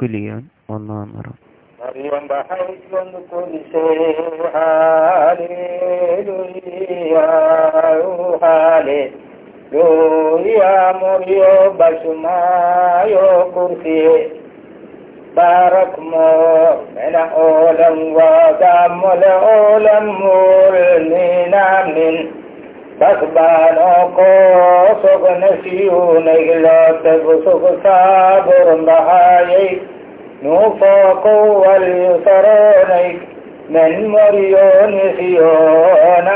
كليا والله مريم بارك من أولم لأولم من أقول نسیون اگلا تب سوگ صابر بہائی نوفاق واليسرانيك من مريون سيون عليك